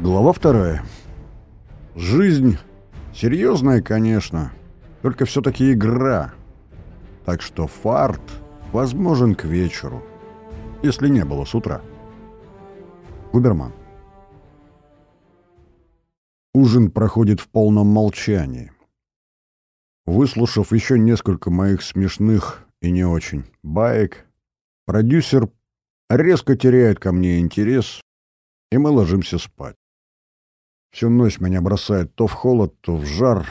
Глава вторая. Жизнь серьезная, конечно, только все-таки игра. Так что фарт возможен к вечеру, если не было с утра. Губерман. Ужин проходит в полном молчании. Выслушав еще несколько моих смешных и не очень баек, продюсер резко теряет ко мне интерес, и мы ложимся спать. Всю ночь меня бросает то в холод, то в жар.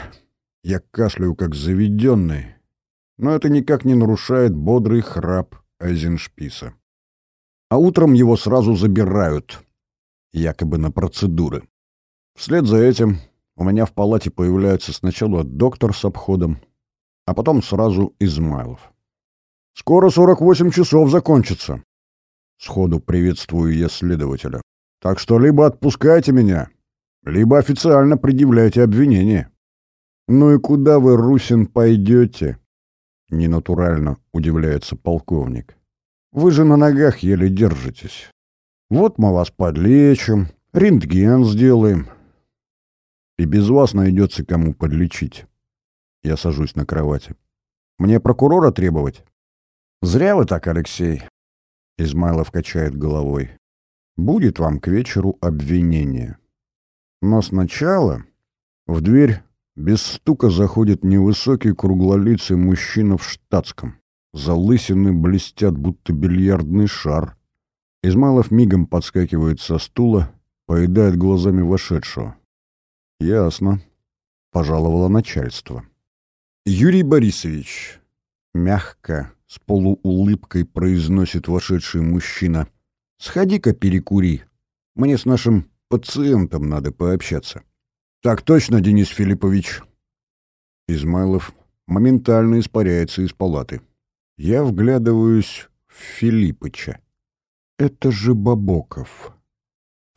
Я кашляю, как заведенный. Но это никак не нарушает бодрый храп Айзеншписа. А утром его сразу забирают, якобы на процедуры. Вслед за этим у меня в палате появляется сначала доктор с обходом, а потом сразу Измайлов. «Скоро 48 часов закончится», — сходу приветствую я следователя. «Так что либо отпускайте меня, либо официально предъявляйте обвинение». «Ну и куда вы, Русин, пойдете?» — ненатурально удивляется полковник. «Вы же на ногах еле держитесь. Вот мы вас подлечим, рентген сделаем, и без вас найдется кому подлечить. Я сажусь на кровати. Мне прокурора требовать? Зря вы так, Алексей. Измайлов качает головой. Будет вам к вечеру обвинение. Но сначала в дверь без стука заходит невысокий круглолицый мужчина в штатском. Залысины блестят, будто бильярдный шар. Измайлов мигом подскакивает со стула, поедает глазами вошедшего. «Ясно», — пожаловало начальство. «Юрий Борисович», — мягко, с полуулыбкой произносит вошедший мужчина, — «сходи-ка перекури. Мне с нашим пациентом надо пообщаться». «Так точно, Денис Филиппович». Измайлов моментально испаряется из палаты. Я вглядываюсь в Филиппыча. Это же Бабоков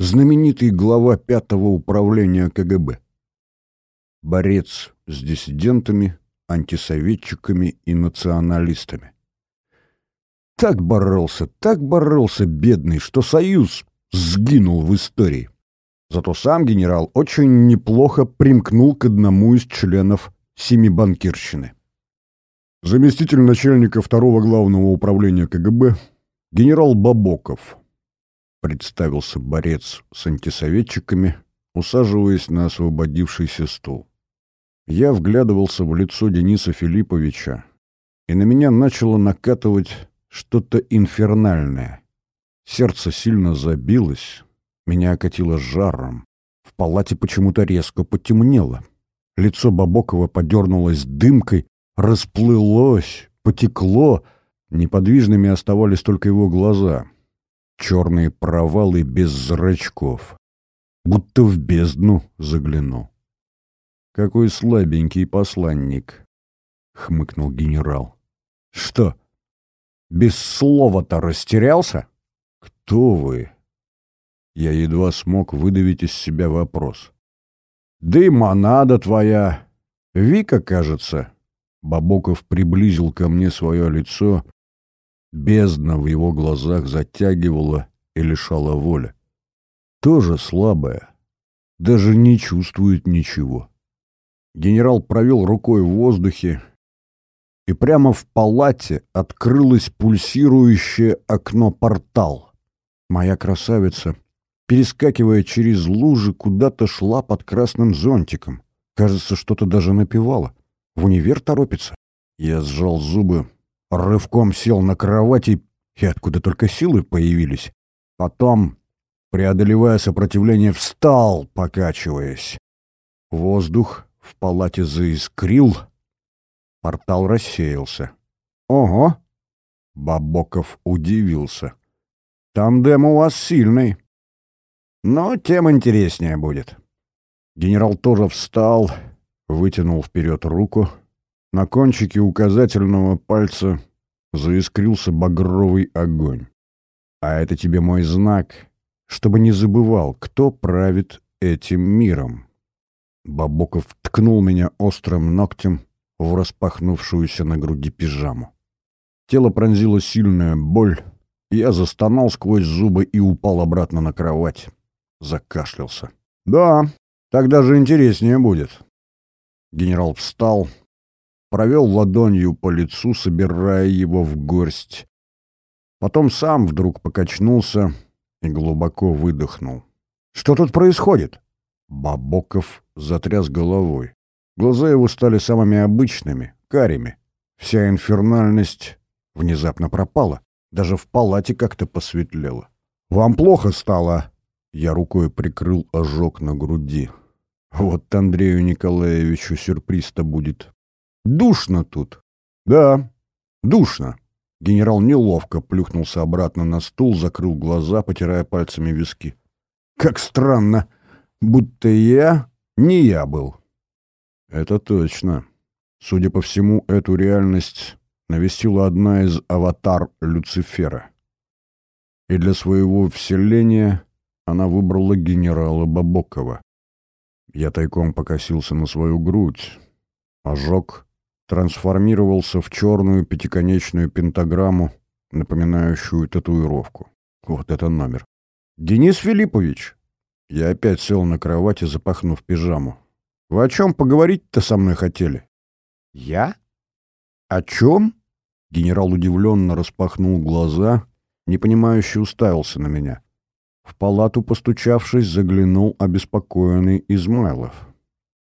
знаменитый глава пятого управления КГБ. Борец с диссидентами, антисоветчиками и националистами. Так боролся, так боролся бедный, что Союз сгинул в истории. Зато сам генерал очень неплохо примкнул к одному из членов Семибанкирщины. Заместитель начальника второго главного управления КГБ генерал Бабоков – представился борец с антисоветчиками, усаживаясь на освободившийся стул. Я вглядывался в лицо Дениса Филипповича, и на меня начало накатывать что-то инфернальное. Сердце сильно забилось, меня окатило жаром. В палате почему-то резко потемнело. Лицо Бабокова подернулось дымкой, расплылось, потекло. Неподвижными оставались только его глаза черные провалы без зрачков. Будто в бездну загляну. «Какой слабенький посланник!» — хмыкнул генерал. «Что, без слова-то растерялся?» «Кто вы?» Я едва смог выдавить из себя вопрос. «Да и монада твоя! Вика, кажется!» Бабоков приблизил ко мне свое лицо Бездна в его глазах затягивала и лишала воли. Тоже слабая, даже не чувствует ничего. Генерал провел рукой в воздухе, и прямо в палате открылось пульсирующее окно-портал. Моя красавица, перескакивая через лужи, куда-то шла под красным зонтиком. Кажется, что-то даже напевала. В универ торопится. Я сжал зубы, рывком сел на кровати, и откуда только силы появились. Потом, преодолевая сопротивление, встал, покачиваясь. Воздух в палате заискрил, портал рассеялся. «Ого!» — Бабоков удивился. «Тандем у вас сильный. Но тем интереснее будет». Генерал тоже встал, вытянул вперед руку — на кончике указательного пальца заискрился багровый огонь. А это тебе мой знак, чтобы не забывал, кто правит этим миром. Бабоков ткнул меня острым ногтем в распахнувшуюся на груди пижаму. Тело пронзила сильная боль, я застонал сквозь зубы и упал обратно на кровать. Закашлялся. Да, так даже интереснее будет. Генерал встал, провел ладонью по лицу, собирая его в горсть. Потом сам вдруг покачнулся и глубоко выдохнул. «Что тут происходит?» Бабоков затряс головой. Глаза его стали самыми обычными, карими. Вся инфернальность внезапно пропала. Даже в палате как-то посветлело. «Вам плохо стало?» Я рукой прикрыл ожог на груди. Вот Андрею Николаевичу сюрприз-то будет. Душно тут. Да, душно. Генерал неловко плюхнулся обратно на стул, закрыл глаза, потирая пальцами виски. Как странно, будто я не я был. Это точно. Судя по всему, эту реальность навестила одна из аватар Люцифера. И для своего вселения она выбрала генерала Бабокова. Я тайком покосился на свою грудь. Ожог трансформировался в черную пятиконечную пентаграмму, напоминающую татуировку. Вот это номер. «Денис Филиппович!» Я опять сел на кровати, запахнув пижаму. «Вы о чем поговорить-то со мной хотели?» «Я? О чем?» Генерал удивленно распахнул глаза, непонимающе уставился на меня. В палату, постучавшись, заглянул обеспокоенный Измайлов.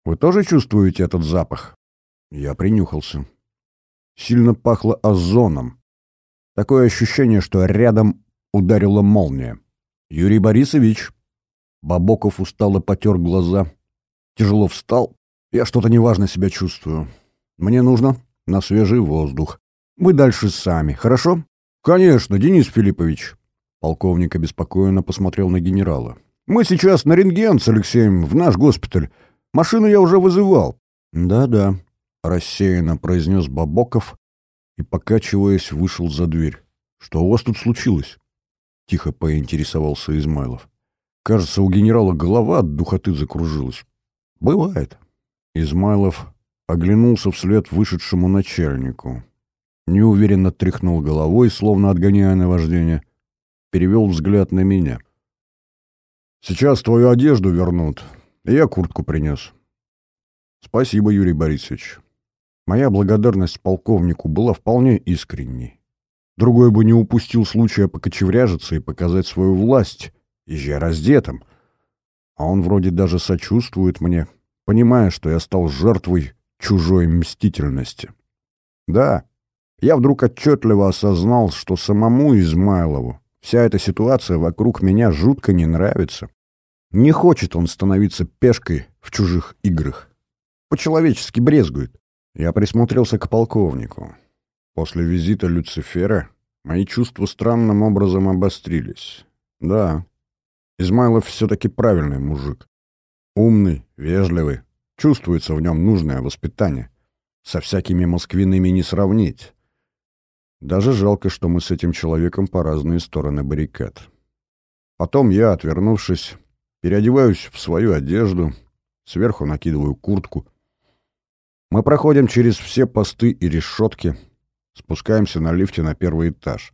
«Вы тоже чувствуете этот запах?» Я принюхался. Сильно пахло озоном. Такое ощущение, что рядом ударила молния. «Юрий Борисович!» Бабоков устало потер глаза. Тяжело встал. «Я что-то неважно себя чувствую. Мне нужно на свежий воздух. Вы дальше сами, хорошо?» «Конечно, Денис Филиппович!» Полковник обеспокоенно посмотрел на генерала. «Мы сейчас на рентген с Алексеем, в наш госпиталь. Машину я уже вызывал». «Да-да», — рассеянно произнес Бабоков и, покачиваясь, вышел за дверь. «Что у вас тут случилось?» — тихо поинтересовался Измайлов. «Кажется, у генерала голова от духоты закружилась». «Бывает». Измайлов оглянулся вслед вышедшему начальнику. Неуверенно тряхнул головой, словно отгоняя наваждение — перевел взгляд на меня. «Сейчас твою одежду вернут, и я куртку принес». «Спасибо, Юрий Борисович». Моя благодарность полковнику была вполне искренней. Другой бы не упустил случая покочевряжиться и показать свою власть, езжая раздетым. А он вроде даже сочувствует мне, понимая, что я стал жертвой чужой мстительности. Да, я вдруг отчетливо осознал, что самому Измайлову Вся эта ситуация вокруг меня жутко не нравится. Не хочет он становиться пешкой в чужих играх. По-человечески брезгует. Я присмотрелся к полковнику. После визита Люцифера мои чувства странным образом обострились. Да, Измайлов все-таки правильный мужик. Умный, вежливый, чувствуется в нем нужное воспитание. Со всякими москвиными не сравнить. Даже жалко, что мы с этим человеком по разные стороны баррикад. Потом я, отвернувшись, переодеваюсь в свою одежду, сверху накидываю куртку. Мы проходим через все посты и решетки, спускаемся на лифте на первый этаж.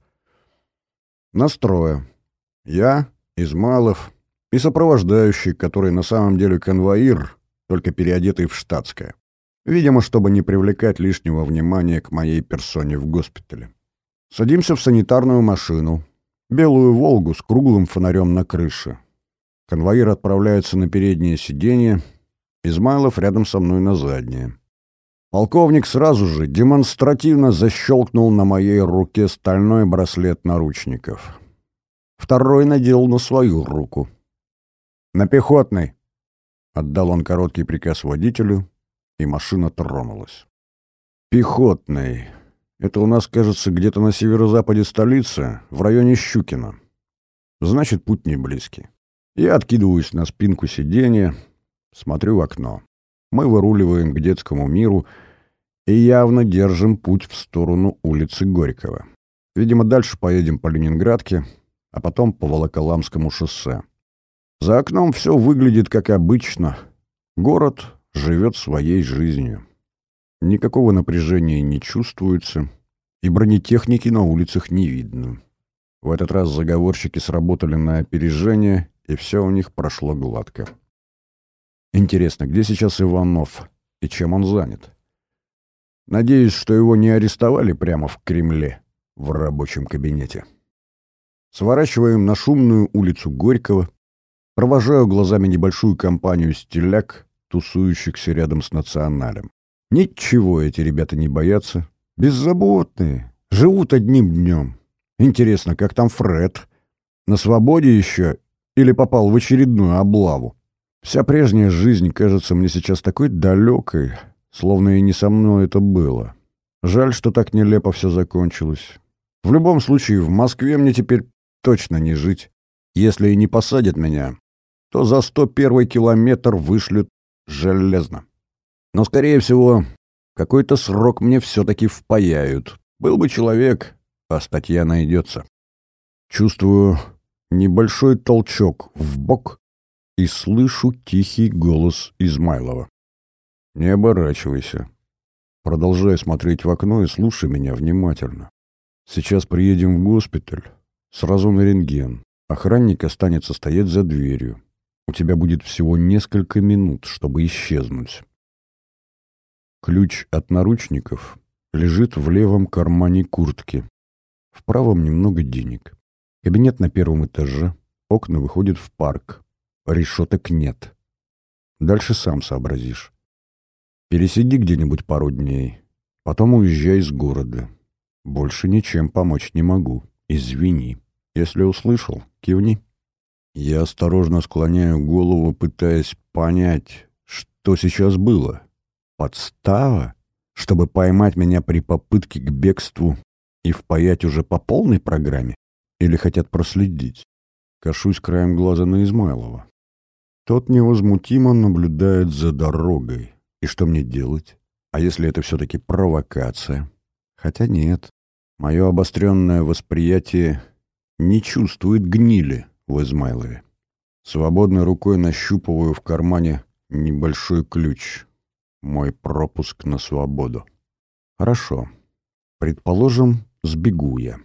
Настроя. Я, Измалов и сопровождающий, который на самом деле конвоир, только переодетый в штатское. Видимо, чтобы не привлекать лишнего внимания к моей персоне в госпитале. Садимся в санитарную машину. Белую «Волгу» с круглым фонарем на крыше. Конвоир отправляется на переднее сиденье. Измайлов рядом со мной на заднее. Полковник сразу же демонстративно защелкнул на моей руке стальной браслет наручников. Второй надел на свою руку. «На пехотный!» — отдал он короткий приказ водителю, и машина тронулась. «Пехотный!» Это у нас, кажется, где-то на северо-западе столицы, в районе Щукина. Значит, путь не близкий. Я откидываюсь на спинку сиденья, смотрю в окно. Мы выруливаем к детскому миру и явно держим путь в сторону улицы Горького. Видимо, дальше поедем по Ленинградке, а потом по Волоколамскому шоссе. За окном все выглядит как обычно. Город живет своей жизнью. Никакого напряжения не чувствуется, и бронетехники на улицах не видно. В этот раз заговорщики сработали на опережение, и все у них прошло гладко. Интересно, где сейчас Иванов и чем он занят? Надеюсь, что его не арестовали прямо в Кремле, в рабочем кабинете. Сворачиваем на шумную улицу Горького, провожаю глазами небольшую компанию стиляк, тусующихся рядом с националем. Ничего эти ребята не боятся, беззаботные, живут одним днем. Интересно, как там Фред? На свободе еще или попал в очередную облаву? Вся прежняя жизнь кажется мне сейчас такой далекой, словно и не со мной это было. Жаль, что так нелепо все закончилось. В любом случае, в Москве мне теперь точно не жить. Если и не посадят меня, то за 101 километр вышлют железно. Но, скорее всего, какой-то срок мне все-таки впаяют. Был бы человек, а статья найдется. Чувствую небольшой толчок в бок и слышу тихий голос Измайлова. «Не оборачивайся. Продолжай смотреть в окно и слушай меня внимательно. Сейчас приедем в госпиталь, сразу на рентген. Охранник останется стоять за дверью. У тебя будет всего несколько минут, чтобы исчезнуть. Ключ от наручников лежит в левом кармане куртки. В правом немного денег. Кабинет на первом этаже. Окна выходят в парк. Решеток нет. Дальше сам сообразишь. Пересиди где-нибудь пару дней. Потом уезжай из города. Больше ничем помочь не могу. Извини. Если услышал, кивни. Я осторожно склоняю голову, пытаясь понять, что сейчас было. Подстава? Чтобы поймать меня при попытке к бегству и впаять уже по полной программе? Или хотят проследить? Кашусь краем глаза на Измайлова. Тот невозмутимо наблюдает за дорогой. И что мне делать? А если это все-таки провокация? Хотя нет. Мое обостренное восприятие не чувствует гнили в Измайлове. Свободной рукой нащупываю в кармане небольшой ключ. Мой пропуск на свободу. Хорошо. Предположим, сбегу я.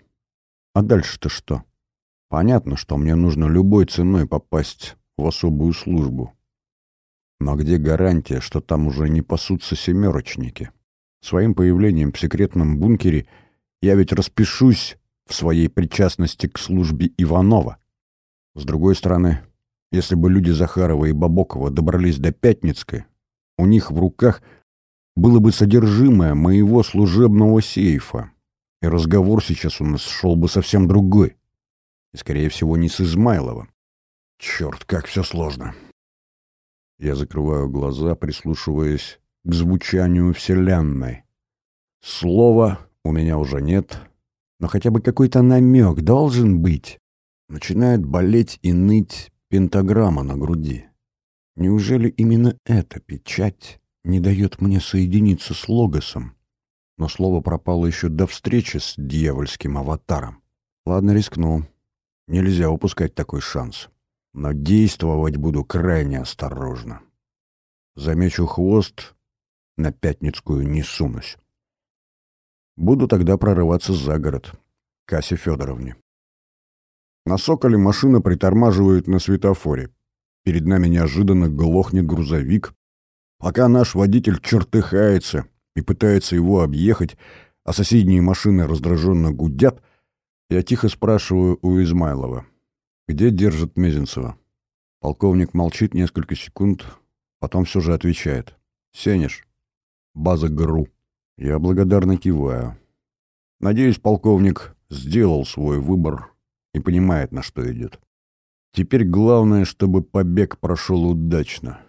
А дальше-то что? Понятно, что мне нужно любой ценой попасть в особую службу. Но где гарантия, что там уже не пасутся семерочники? Своим появлением в секретном бункере я ведь распишусь в своей причастности к службе Иванова. С другой стороны, если бы люди Захарова и Бабокова добрались до Пятницкой, у них в руках было бы содержимое моего служебного сейфа, и разговор сейчас у нас шел бы совсем другой. И, скорее всего, не с Измайловым. Черт, как все сложно. Я закрываю глаза, прислушиваясь к звучанию Вселенной. Слова у меня уже нет, но хотя бы какой-то намек должен быть. Начинает болеть и ныть пентаграмма на груди. Неужели именно эта печать не дает мне соединиться с Логосом? Но слово пропало еще до встречи с дьявольским аватаром. Ладно, рискну. Нельзя упускать такой шанс. Но действовать буду крайне осторожно. Замечу хвост, на Пятницкую не сунусь. Буду тогда прорываться за город, к Асе Федоровне. На Соколе машина притормаживает на светофоре. Перед нами неожиданно глохнет грузовик. Пока наш водитель чертыхается и пытается его объехать, а соседние машины раздраженно гудят, я тихо спрашиваю у Измайлова. «Где держит Мезенцева?» Полковник молчит несколько секунд, потом все же отвечает. «Сенеж. База ГРУ». Я благодарно киваю. Надеюсь, полковник сделал свой выбор и понимает, на что идет. Теперь главное, чтобы побег прошел удачно.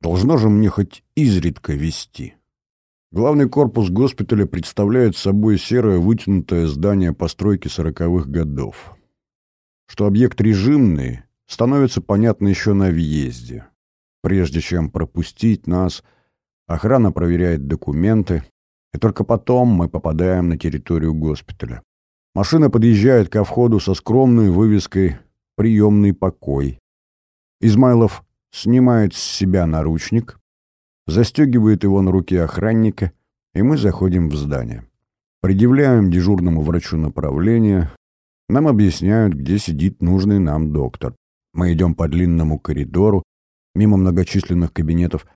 Должно же мне хоть изредка вести. Главный корпус госпиталя представляет собой серое вытянутое здание постройки сороковых годов. Что объект режимный, становится понятно еще на въезде. Прежде чем пропустить нас, охрана проверяет документы, и только потом мы попадаем на территорию госпиталя. Машина подъезжает ко входу со скромной вывеской «Приемный покой». Измайлов снимает с себя наручник, застегивает его на руке охранника, и мы заходим в здание. Предъявляем дежурному врачу направление, нам объясняют, где сидит нужный нам доктор. Мы идем по длинному коридору, мимо многочисленных кабинетов,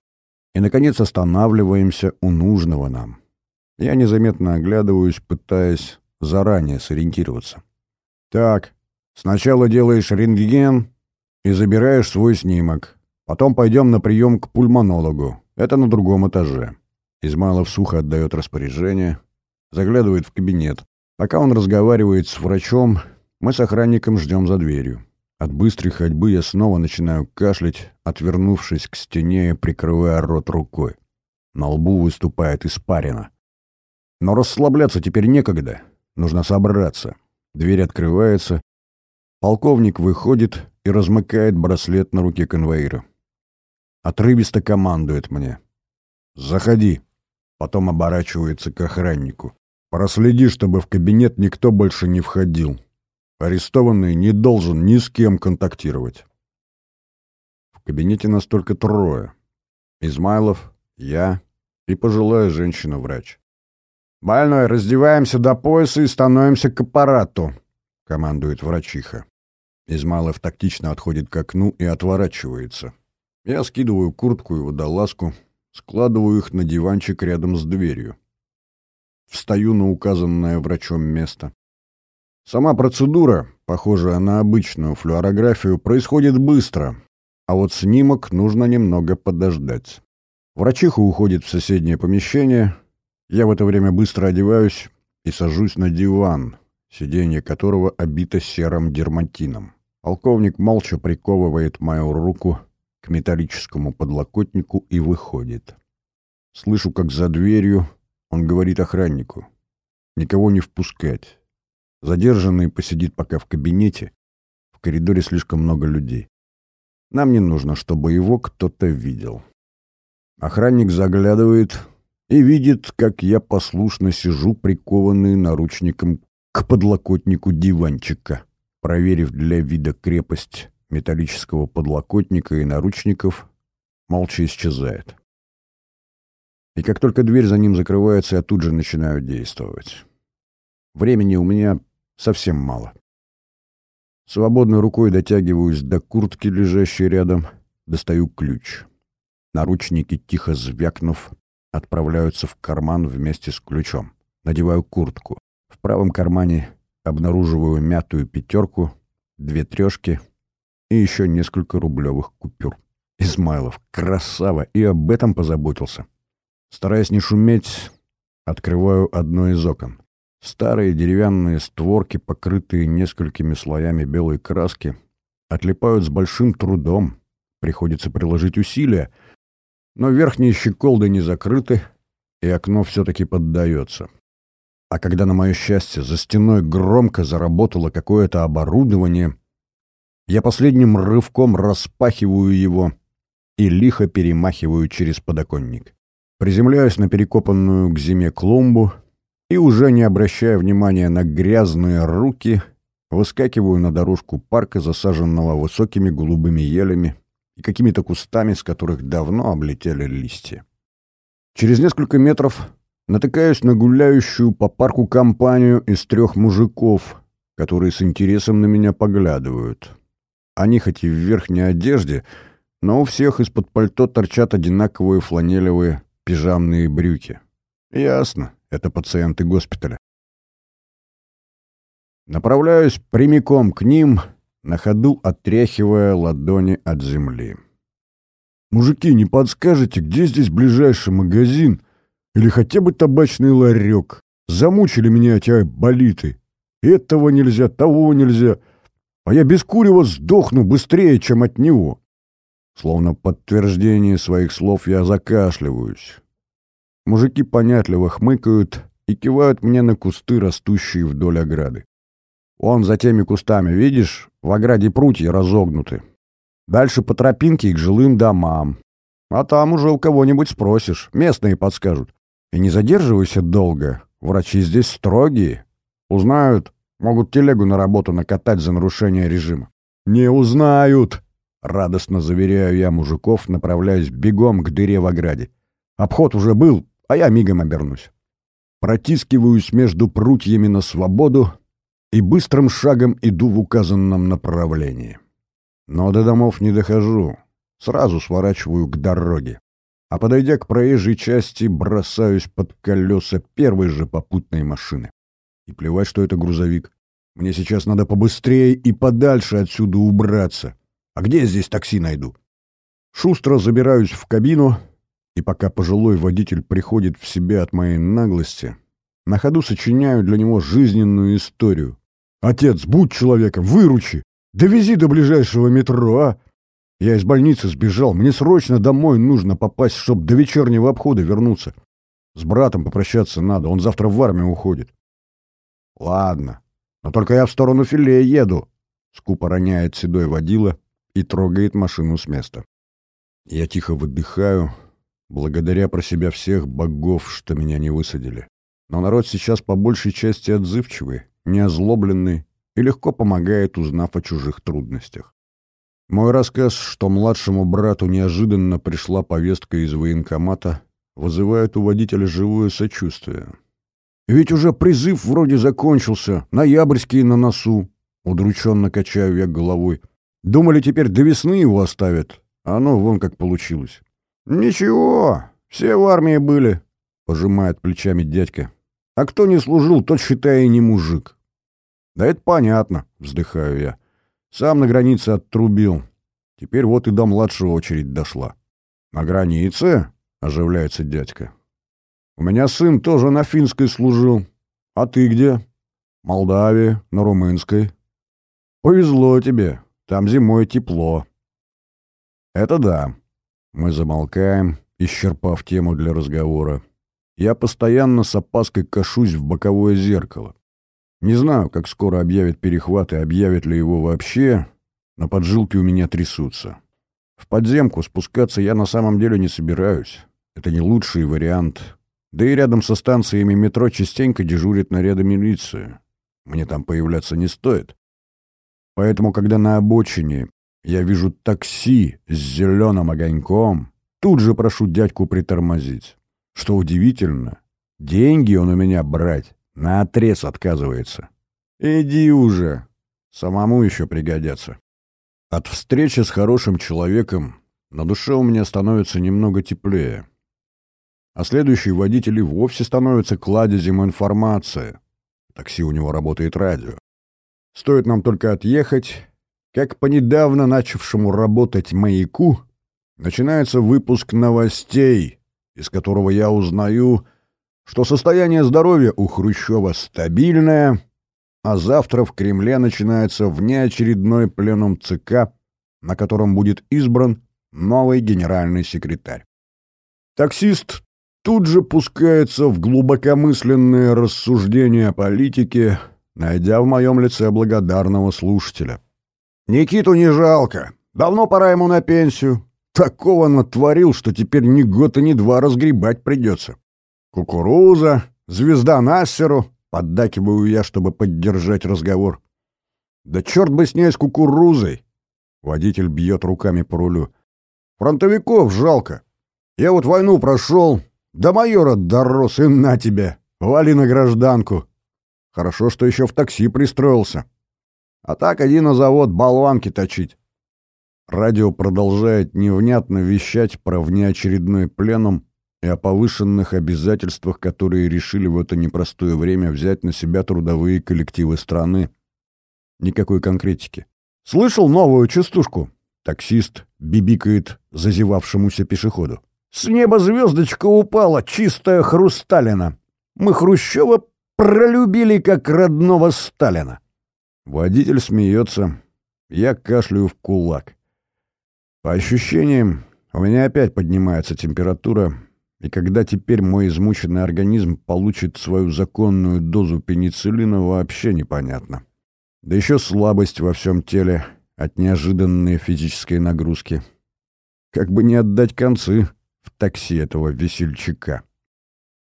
и, наконец, останавливаемся у нужного нам. Я незаметно оглядываюсь, пытаясь заранее сориентироваться. Так, сначала делаешь рентген и забираешь свой снимок. Потом пойдем на прием к пульмонологу. Это на другом этаже. Измайлов сухо отдает распоряжение, заглядывает в кабинет. Пока он разговаривает с врачом, мы с охранником ждем за дверью. От быстрой ходьбы я снова начинаю кашлять, отвернувшись к стене и прикрывая рот рукой. На лбу выступает испарина. Но расслабляться теперь некогда. Нужно собраться. Дверь открывается. Полковник выходит и размыкает браслет на руке конвоира. Отрывисто командует мне. «Заходи». Потом оборачивается к охраннику. «Проследи, чтобы в кабинет никто больше не входил. Арестованный не должен ни с кем контактировать». В кабинете нас только трое. Измайлов, я и пожилая женщина-врач. «Больной, раздеваемся до пояса и становимся к аппарату», — командует врачиха. Измайлов тактично отходит к окну и отворачивается. Я скидываю куртку и водолазку, складываю их на диванчик рядом с дверью. Встаю на указанное врачом место. Сама процедура, похожая на обычную флюорографию, происходит быстро, а вот снимок нужно немного подождать. Врачиха уходит в соседнее помещение, я в это время быстро одеваюсь и сажусь на диван, сиденье которого обито серым дерматином. Полковник молча приковывает мою руку к металлическому подлокотнику и выходит. Слышу, как за дверью он говорит охраннику. Никого не впускать. Задержанный посидит пока в кабинете. В коридоре слишком много людей. Нам не нужно, чтобы его кто-то видел. Охранник заглядывает, и видит, как я послушно сижу, прикованный наручником к подлокотнику диванчика. Проверив для вида крепость металлического подлокотника и наручников, молча исчезает. И как только дверь за ним закрывается, я тут же начинаю действовать. Времени у меня совсем мало. Свободной рукой дотягиваюсь до куртки, лежащей рядом, достаю ключ. Наручники, тихо звякнув, отправляются в карман вместе с ключом. Надеваю куртку. В правом кармане обнаруживаю мятую пятерку, две трешки и еще несколько рублевых купюр. Измайлов, красава, и об этом позаботился. Стараясь не шуметь, открываю одно из окон. Старые деревянные створки, покрытые несколькими слоями белой краски, отлипают с большим трудом. Приходится приложить усилия — но верхние щеколды не закрыты, и окно все-таки поддается. А когда, на мое счастье, за стеной громко заработало какое-то оборудование, я последним рывком распахиваю его и лихо перемахиваю через подоконник. Приземляюсь на перекопанную к зиме клумбу и, уже не обращая внимания на грязные руки, выскакиваю на дорожку парка, засаженного высокими голубыми елями, и какими-то кустами, с которых давно облетели листья. Через несколько метров натыкаюсь на гуляющую по парку компанию из трех мужиков, которые с интересом на меня поглядывают. Они хоть и в верхней одежде, но у всех из-под пальто торчат одинаковые фланелевые пижамные брюки. Ясно, это пациенты госпиталя. Направляюсь прямиком к ним — на ходу отряхивая ладони от земли. «Мужики, не подскажете, где здесь ближайший магазин или хотя бы табачный ларек? Замучили меня эти болиты. Этого нельзя, того нельзя. А я без курева сдохну быстрее, чем от него». Словно подтверждение своих слов я закашливаюсь. Мужики понятливо хмыкают и кивают мне на кусты, растущие вдоль ограды. «Вон за теми кустами, видишь, в ограде прутья разогнуты. Дальше по тропинке к жилым домам. А там уже у кого-нибудь спросишь, местные подскажут. И не задерживайся долго, врачи здесь строгие. Узнают, могут телегу на работу накатать за нарушение режима. Не узнают, радостно заверяю я мужиков, направляясь бегом к дыре в ограде. Обход уже был, а я мигом обернусь. Протискиваюсь между прутьями на свободу и быстрым шагом иду в указанном направлении. Но до домов не дохожу. сразу сворачиваю к дороге. А подойдя к проезжей части, бросаюсь под колеса первой же попутной машины. И плевать, что это грузовик. Мне сейчас надо побыстрее и подальше отсюда убраться. А где я здесь такси найду? Шустро забираюсь в кабину, и пока пожилой водитель приходит в себя от моей наглости, на ходу сочиняю для него жизненную историю. «Отец, будь человеком, выручи! Довези до ближайшего метро, а! Я из больницы сбежал, мне срочно домой нужно попасть, чтобы до вечернего обхода вернуться. С братом попрощаться надо, он завтра в армию уходит». «Ладно, но только я в сторону филе еду», — скупо роняет седой водила и трогает машину с места. Я тихо выдыхаю, благодаря про себя всех богов, что меня не высадили. Но народ сейчас по большей части отзывчивый, неозлобленный и легко помогает, узнав о чужих трудностях. Мой рассказ, что младшему брату неожиданно пришла повестка из военкомата, вызывает у водителя живое сочувствие. «Ведь уже призыв вроде закончился, ноябрьские на носу», — удрученно качаю я головой. «Думали, теперь до весны его оставят, а оно вон как получилось. «Ничего, все в армии были», — пожимает плечами дядька. «А кто не служил, тот, считай, и не мужик». «Да это понятно», — вздыхаю я. «Сам на границе оттрубил. Теперь вот и до младшего очередь дошла». «На границе?» — оживляется дядька. «У меня сын тоже на финской служил. А ты где?» «Молдавии, на румынской». «Повезло тебе. Там зимой тепло». Это да. Мы замолкаем, исчерпав тему для разговора. Я постоянно с опаской кашусь в боковое зеркало. Не знаю, как скоро объявят перехват и объявят ли его вообще, но поджилки у меня трясутся. В подземку спускаться я на самом деле не собираюсь. Это не лучший вариант. Да и рядом со станциями метро частенько дежурит наряды милиции. Мне там появляться не стоит. Поэтому, когда на обочине я вижу такси с зеленым огоньком, тут же прошу дядьку притормозить. Что удивительно, деньги он у меня брать наотрез отказывается. Иди уже, самому еще пригодятся. От встречи с хорошим человеком на душе у меня становится немного теплее. А следующий водитель и вовсе становится кладезем информации. такси у него работает радио. Стоит нам только отъехать, как по недавно начавшему работать маяку, начинается выпуск новостей, из которого я узнаю, что состояние здоровья у Хрущева стабильное, а завтра в Кремле начинается внеочередной пленум ЦК, на котором будет избран новый генеральный секретарь. Таксист тут же пускается в глубокомысленные рассуждения о политике, найдя в моем лице благодарного слушателя. Никиту не жалко. Давно пора ему на пенсию. Такого натворил, что теперь ни год и ни два разгребать придется. Кукуруза, звезда Нассеру. Поддакиваю я, чтобы поддержать разговор. Да черт бы с ней с кукурузой. Водитель бьет руками по рулю. Фронтовиков жалко. Я вот войну прошел, до майора дорос, и на тебе. Вали на гражданку. Хорошо, что еще в такси пристроился. А так один на завод болванки точить. Радио продолжает невнятно вещать про внеочередной пленум и о повышенных обязательствах, которые решили в это непростое время взять на себя трудовые коллективы страны. Никакой конкретики. «Слышал новую частушку?» Таксист бибикает зазевавшемуся пешеходу. «С неба звездочка упала, чистая хрусталина. Мы Хрущева пролюбили, как родного Сталина». Водитель смеется. Я кашляю в кулак. По ощущениям, у меня опять поднимается температура, и когда теперь мой измученный организм получит свою законную дозу пенициллина, вообще непонятно. Да еще слабость во всем теле от неожиданной физической нагрузки. Как бы не отдать концы в такси этого весельчака.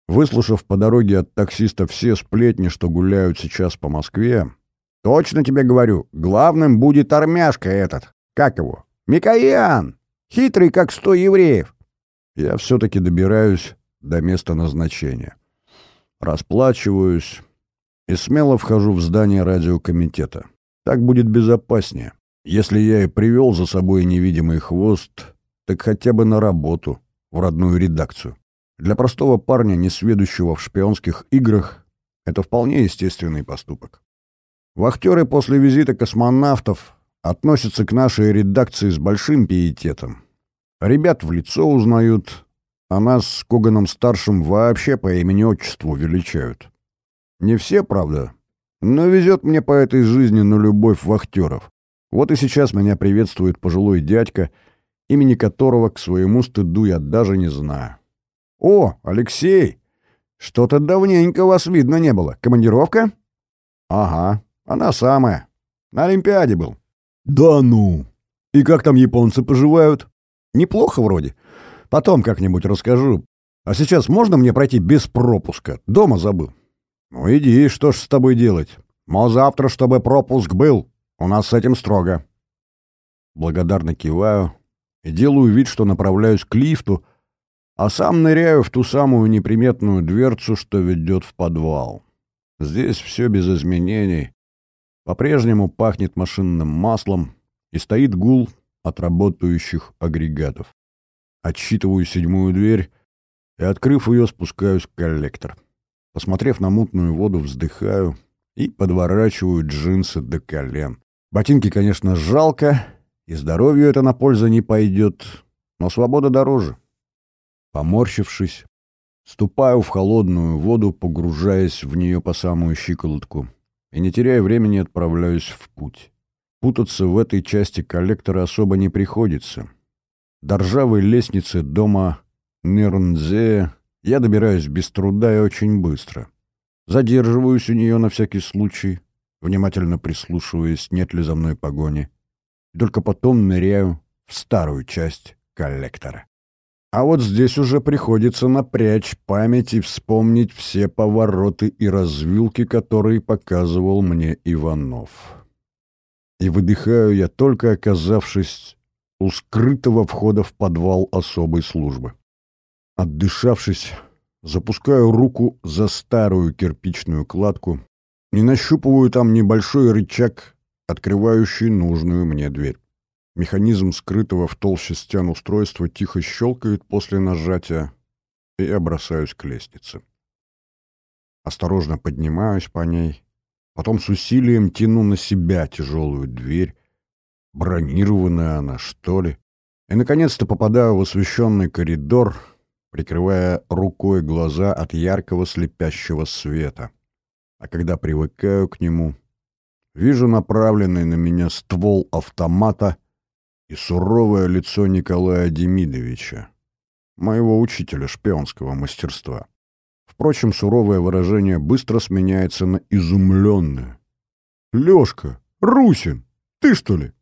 Выслушав по дороге от таксиста все сплетни, что гуляют сейчас по Москве, Точно тебе говорю, главным будет армяшка этот. Как его? Микоян! Хитрый, как сто евреев. Я все-таки добираюсь до места назначения. Расплачиваюсь и смело вхожу в здание радиокомитета. Так будет безопаснее. Если я и привел за собой невидимый хвост, так хотя бы на работу, в родную редакцию. Для простого парня, не сведущего в шпионских играх, это вполне естественный поступок. Вахтеры после визита космонавтов относятся к нашей редакции с большим пиететом. Ребят в лицо узнают, а нас с Коганом-старшим вообще по имени-отчеству величают. Не все, правда, но везет мне по этой жизни на любовь вахтеров. Вот и сейчас меня приветствует пожилой дядька, имени которого к своему стыду я даже не знаю. «О, Алексей! Что-то давненько вас видно не было. Командировка?» «Ага, она самая. На Олимпиаде был». «Да ну! И как там японцы поживают?» «Неплохо вроде. Потом как-нибудь расскажу. А сейчас можно мне пройти без пропуска? Дома забыл». «Ну иди, что ж с тобой делать? Мо завтра, чтобы пропуск был. У нас с этим строго». Благодарно киваю и делаю вид, что направляюсь к лифту, а сам ныряю в ту самую неприметную дверцу, что ведет в подвал. Здесь все без изменений. По-прежнему пахнет машинным маслом и стоит гул от работающих агрегатов. Отсчитываю седьмую дверь и, открыв ее, спускаюсь в коллектор. Посмотрев на мутную воду, вздыхаю и подворачиваю джинсы до колен. Ботинки, конечно, жалко, и здоровью это на пользу не пойдет, но свобода дороже. Поморщившись, ступаю в холодную воду, погружаясь в нее по самую щиколотку, и, не теряя времени, отправляюсь в путь. Путаться в этой части коллектора особо не приходится. До ржавой лестницы дома Нернзе я добираюсь без труда и очень быстро. Задерживаюсь у нее на всякий случай, внимательно прислушиваясь, нет ли за мной погони. И только потом ныряю в старую часть коллектора. А вот здесь уже приходится напрячь память и вспомнить все повороты и развилки, которые показывал мне Иванов. И выдыхаю я, только оказавшись у скрытого входа в подвал особой службы. Отдышавшись, запускаю руку за старую кирпичную кладку и нащупываю там небольшой рычаг, открывающий нужную мне дверь. Механизм скрытого в толще стен устройства тихо щелкает после нажатия, и я бросаюсь к лестнице. Осторожно поднимаюсь по ней, потом с усилием тяну на себя тяжелую дверь, бронированная она, что ли, и, наконец-то, попадаю в освещенный коридор, прикрывая рукой глаза от яркого слепящего света. А когда привыкаю к нему, вижу направленный на меня ствол автомата — и суровое лицо Николая Демидовича, моего учителя шпионского мастерства. Впрочем, суровое выражение быстро сменяется на изумленное. «Лешка! Русин! Ты, что ли?»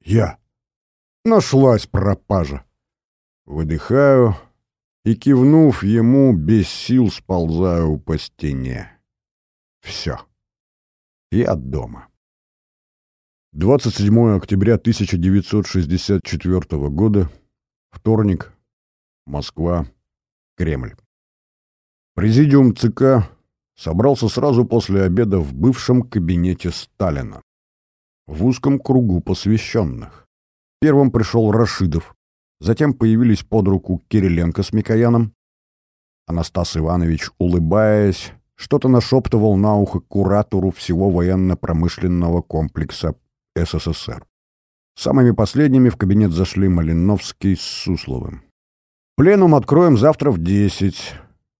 «Я!» «Нашлась пропажа!» Выдыхаю и, кивнув ему, без сил сползаю по стене. Все. Я дома. 27 октября 1964 года, вторник, Москва, Кремль. Президиум ЦК собрался сразу после обеда в бывшем кабинете Сталина, в узком кругу посвященных. Первым пришел Рашидов, затем появились под руку Кириленко с Микояном. Анастас Иванович, улыбаясь, что-то нашептывал на ухо куратору всего военно-промышленного комплекса СССР. Самыми последними в кабинет зашли Малиновский с Сусловым. «Пленум откроем завтра в десять».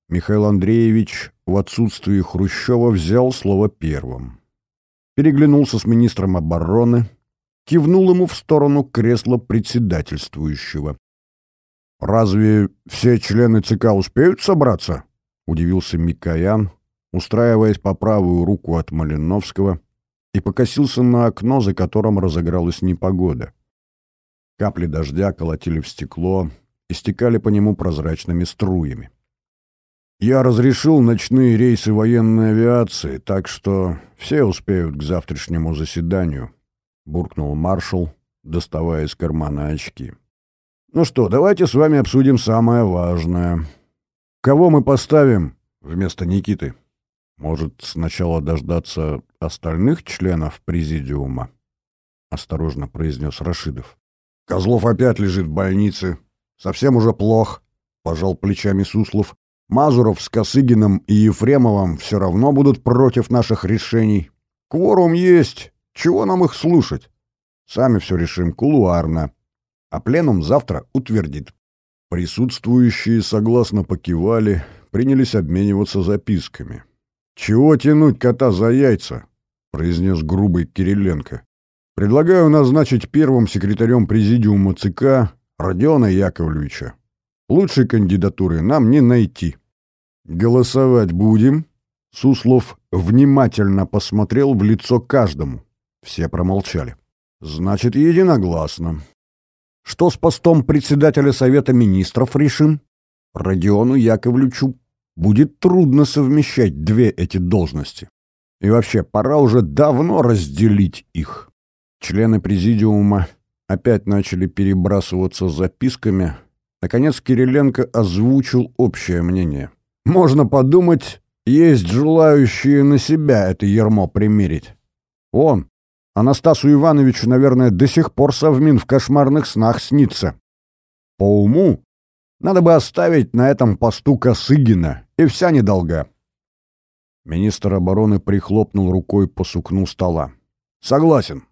Михаил Андреевич в отсутствии Хрущева взял слово первым. Переглянулся с министром обороны, кивнул ему в сторону кресла председательствующего. «Разве все члены ЦК успеют собраться?» — удивился Микоян, устраиваясь по правую руку от Малиновского и покосился на окно, за которым разыгралась непогода. Капли дождя колотили в стекло и стекали по нему прозрачными струями. «Я разрешил ночные рейсы военной авиации, так что все успеют к завтрашнему заседанию», — буркнул маршал, доставая из кармана очки. «Ну что, давайте с вами обсудим самое важное. Кого мы поставим вместо Никиты?» Может, сначала дождаться остальных членов президиума? осторожно произнес Рашидов. Козлов опять лежит в больнице. Совсем уже плох, пожал плечами Суслов. Мазуров с Косыгиным и Ефремовым все равно будут против наших решений. Кворум есть. Чего нам их слушать? Сами все решим кулуарно. А пленум завтра утвердит. Присутствующие согласно покивали, принялись обмениваться записками. «Чего тянуть кота за яйца?» — произнес грубый Кириленко. «Предлагаю назначить первым секретарем президиума ЦК Родиона Яковлевича. Лучшей кандидатуры нам не найти». «Голосовать будем?» Суслов внимательно посмотрел в лицо каждому. Все промолчали. «Значит, единогласно. Что с постом председателя Совета Министров решим? Родиону Яковлевичу будет трудно совмещать две эти должности. И вообще, пора уже давно разделить их. Члены президиума опять начали перебрасываться записками. Наконец Кириленко озвучил общее мнение. Можно подумать, есть желающие на себя это ермо примерить. Он, Анастасу Ивановичу, наверное, до сих пор Совмин в кошмарных снах снится. По уму надо бы оставить на этом посту Косыгина, и вся недолга. Министр обороны прихлопнул рукой по сукну стола. Согласен.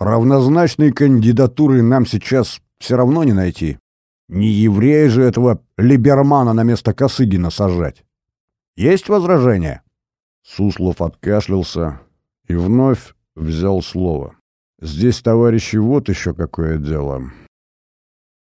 Равнозначной кандидатуры нам сейчас все равно не найти. Не еврея же этого Либермана на место Косыгина сажать. Есть возражения? Суслов откашлялся и вновь взял слово. Здесь, товарищи, вот еще какое дело.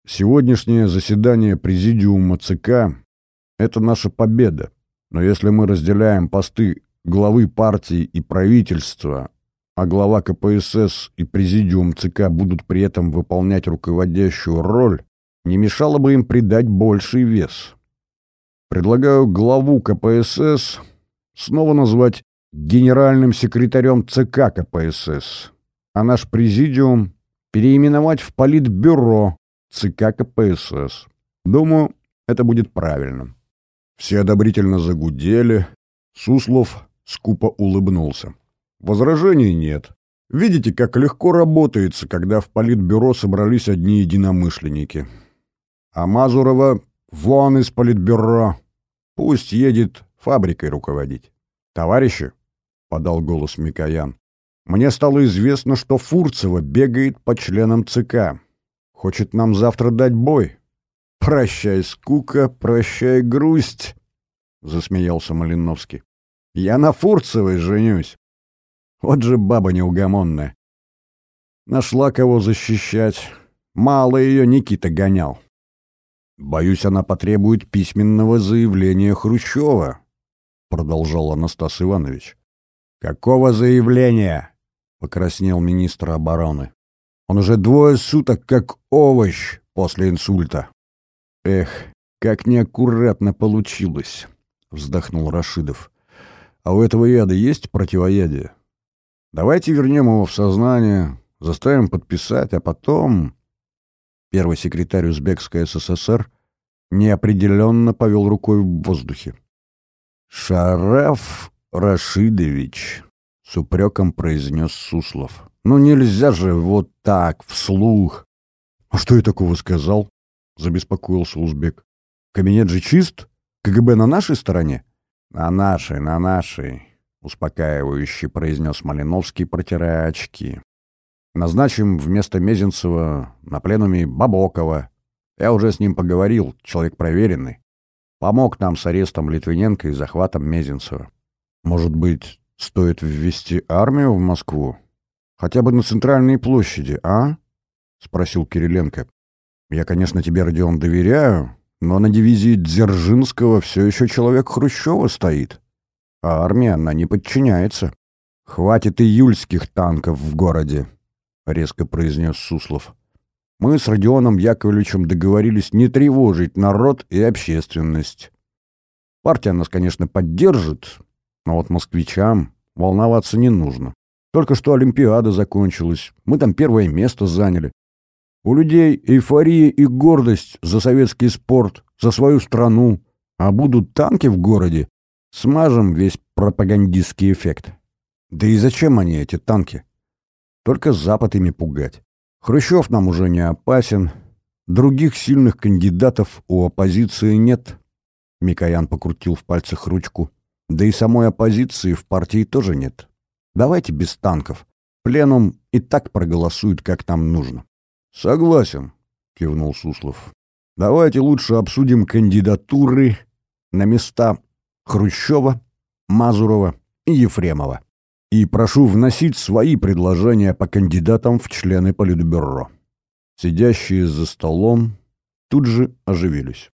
Сегодняшнее заседание Президиума ЦК — это наша победа. Но если мы разделяем посты главы партии и правительства, а глава КПСС и Президиум ЦК будут при этом выполнять руководящую роль, не мешало бы им придать больший вес. Предлагаю главу КПСС снова назвать генеральным секретарем ЦК КПСС, а наш президиум переименовать в Политбюро ЦК КПСС. Думаю, это будет правильно. Все одобрительно загудели. Суслов скупо улыбнулся. Возражений нет. Видите, как легко работается, когда в Политбюро собрались одни единомышленники. А Мазурова вон из Политбюро. Пусть едет фабрикой руководить. Товарищи, — подал голос Микоян. «Мне стало известно, что Фурцева бегает по членам ЦК. Хочет нам завтра дать бой. Прощай, скука, прощай, грусть!» — засмеялся Малиновский. «Я на Фурцевой женюсь. Вот же баба неугомонная. Нашла кого защищать. Мало ее Никита гонял. Боюсь, она потребует письменного заявления Хрущева», — продолжал Анастас Иванович. «Какого заявления?» — покраснел министр обороны. «Он уже двое суток как овощ после инсульта». «Эх, как неаккуратно получилось», — вздохнул Рашидов. «А у этого яда есть противоядие? Давайте вернем его в сознание, заставим подписать, а потом...» Первый секретарь Узбекской СССР неопределенно повел рукой в воздухе. «Шараф Рашидович, — с упреком произнес Суслов. — Ну нельзя же вот так, вслух. — А что я такого сказал? — забеспокоился узбек. — Кабинет же чист? КГБ на нашей стороне? — На нашей, на нашей, — успокаивающе произнес Малиновский, протирая очки. — Назначим вместо Мезенцева на пленуме Бабокова. Я уже с ним поговорил, человек проверенный. Помог нам с арестом Литвиненко и захватом Мезенцева. Может быть, стоит ввести армию в Москву? Хотя бы на центральной площади, а? Спросил Кириленко. Я, конечно, тебе, Родион, доверяю, но на дивизии Дзержинского все еще человек Хрущева стоит. А армия, она не подчиняется. Хватит июльских танков в городе, резко произнес Суслов. Мы с Родионом Яковлевичем договорились не тревожить народ и общественность. Партия нас, конечно, поддержит, но вот москвичам волноваться не нужно. Только что Олимпиада закончилась, мы там первое место заняли. У людей эйфория и гордость за советский спорт, за свою страну. А будут танки в городе, смажем весь пропагандистский эффект. Да и зачем они, эти танки? Только Запад ими пугать. Хрущев нам уже не опасен. Других сильных кандидатов у оппозиции нет. Микоян покрутил в пальцах ручку. Да и самой оппозиции в партии тоже нет. Давайте без танков. Пленум и так проголосует, как нам нужно. Согласен, кивнул Суслов. Давайте лучше обсудим кандидатуры на места Хрущева, Мазурова и Ефремова. И прошу вносить свои предложения по кандидатам в члены Политбюро. Сидящие за столом тут же оживились.